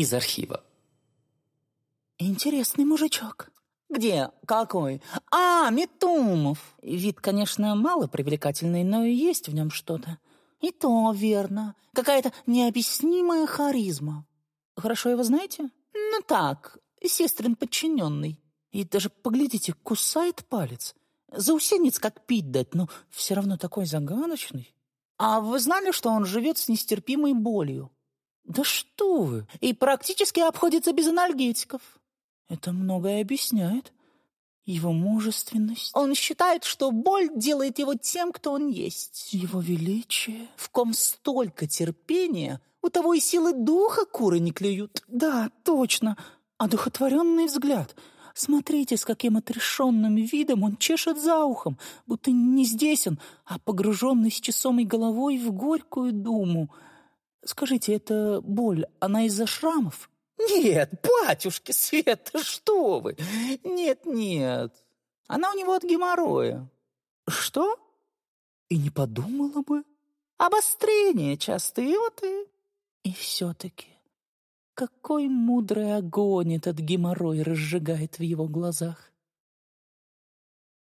из архива. Интересный мужичок. Где? Какой? А, Метумов. Вид, конечно, мало привлекательный, но и есть в нем что-то. И то верно. Какая-то необъяснимая харизма. Хорошо его знаете? Ну так, сестрин подчиненный. И даже, поглядите, кусает палец. Заусенец как пить дать, но все равно такой загадочный. А вы знали, что он живет с нестерпимой болью? Да что вы! И практически обходится без анальгетиков. Это многое объясняет. Его мужественность. Он считает, что боль делает его тем, кто он есть. Его величие. В ком столько терпения, у того и силы духа куры не клюют. Да, точно. Одухотворенный взгляд. Смотрите, с каким отрешенным видом он чешет за ухом, будто не здесь он, а погруженный с часомой головой в горькую думу. Скажите, это боль, она из-за шрамов? Нет, батюшки Света, что вы? Нет, нет. Она у него от геморроя. Что? И не подумала бы. Обострение частые, вот и... И все-таки, какой мудрый огонь этот геморрой разжигает в его глазах.